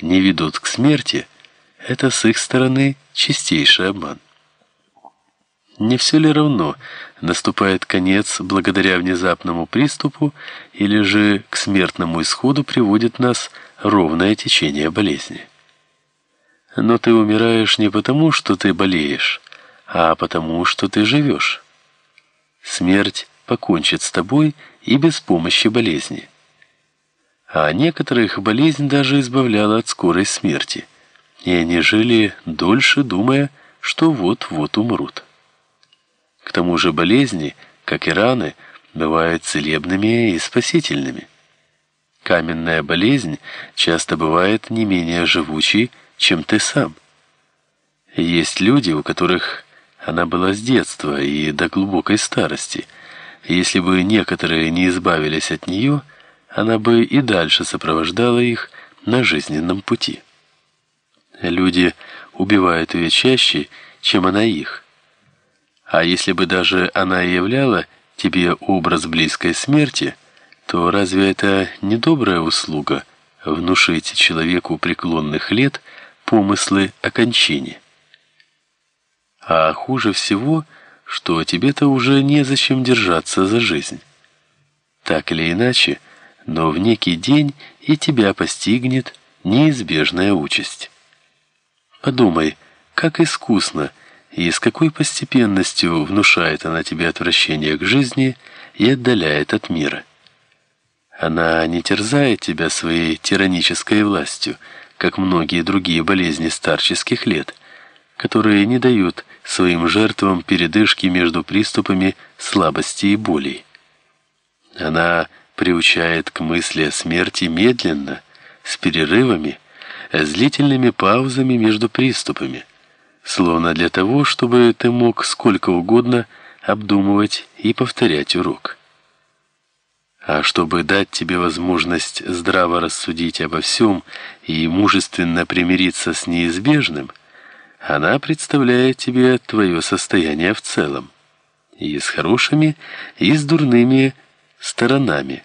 не ведут к смерти, это с их стороны чистейший обман. Не все ли равно, наступает конец благодаря внезапному приступу или же к смертному исходу приводит нас ровное течение болезни? Но ты умираешь не потому, что ты болеешь, а потому, что ты живешь. Смерть покончит с тобой и без помощи болезни. А некоторых болезнь даже избавляла от скорой смерти, и они жили дольше, думая, что вот-вот умрут. К тому же болезни, как и раны, бывают целебными и спасительными. Каменная болезнь часто бывает не менее живучей, чем ты сам. Есть люди, у которых она была с детства и до глубокой старости. Если бы некоторые не избавились от нее, она бы и дальше сопровождала их на жизненном пути. Люди убивают ее чаще, чем она их. А если бы даже она и являла тебе образ близкой смерти, то разве это не добрая услуга внушить человеку преклонных лет помыслы о кончине? А хуже всего, что тебе-то уже незачем держаться за жизнь. Так или иначе, но в некий день и тебя постигнет неизбежная участь. Подумай, как искусно и с какой постепенностью внушает она тебе отвращение к жизни и отдаляет от мира. Она не терзает тебя своей тиранической властью, как многие другие болезни старческих лет, которые не дают своим жертвам передышки между приступами слабости и боли. Она приучает к мысли о смерти медленно, с перерывами, с длительными паузами между приступами словно для того, чтобы ты мог сколько угодно обдумывать и повторять урок. А чтобы дать тебе возможность здраво рассудить обо всем и мужественно примириться с неизбежным, она представляет тебе твое состояние в целом, и с хорошими, и с дурными сторонами,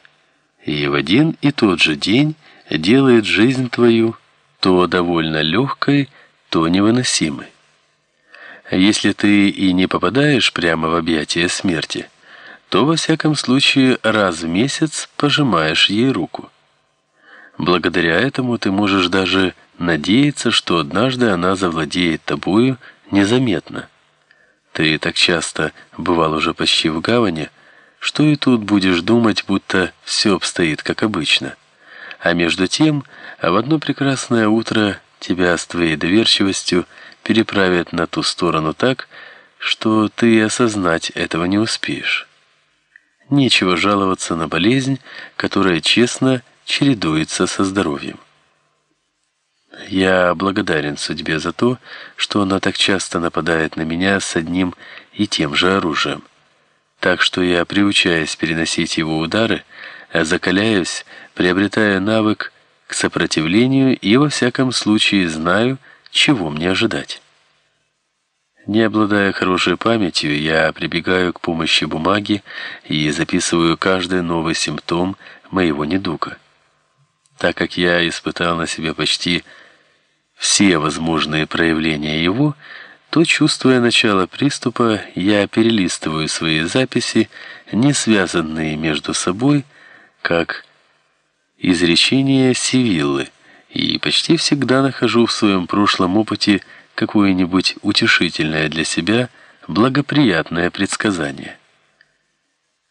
и в один и тот же день делает жизнь твою то довольно легкой, то невыносимой. Если ты и не попадаешь прямо в объятия смерти, то во всяком случае раз в месяц пожимаешь ей руку. Благодаря этому ты можешь даже надеяться, что однажды она завладеет тобою незаметно. Ты так часто бывал уже почти в гавани, что и тут будешь думать, будто все обстоит как обычно. А между тем, в одно прекрасное утро тебя с твоей доверчивостью переправят на ту сторону так, что ты осознать этого не успеешь. Нечего жаловаться на болезнь, которая честно чередуется со здоровьем. Я благодарен судьбе за то, что она так часто нападает на меня с одним и тем же оружием. Так что я приучаюсь переносить его удары, закаляюсь, приобретая навык к сопротивлению и во всяком случае знаю, чего мне ожидать. Не обладая хорошей памятью, я прибегаю к помощи бумаги и записываю каждый новый симптом моего недуга. Так как я испытал на себе почти все возможные проявления его, то, чувствуя начало приступа, я перелистываю свои записи, не связанные между собой, как изречения Сивиллы, и почти всегда нахожу в своем прошлом опыте какое-нибудь утешительное для себя, благоприятное предсказание.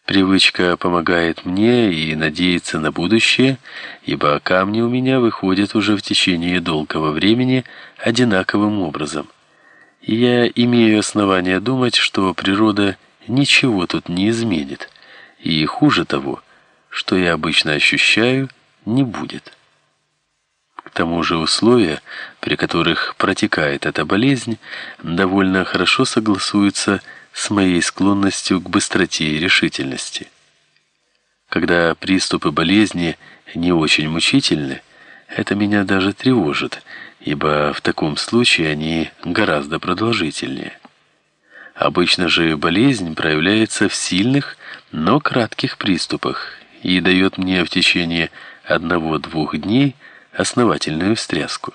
Привычка помогает мне и надеяться на будущее, ибо камни у меня выходят уже в течение долгого времени одинаковым образом. Я имею основания думать, что природа ничего тут не изменит, и хуже того, что я обычно ощущаю, не будет. К тому же условия, при которых протекает эта болезнь, довольно хорошо согласуются с моей склонностью к быстроте и решительности. Когда приступы болезни не очень мучительны, это меня даже тревожит, ибо в таком случае они гораздо продолжительнее. Обычно же болезнь проявляется в сильных, но кратких приступах и дает мне в течение одного-двух дней основательную встряску.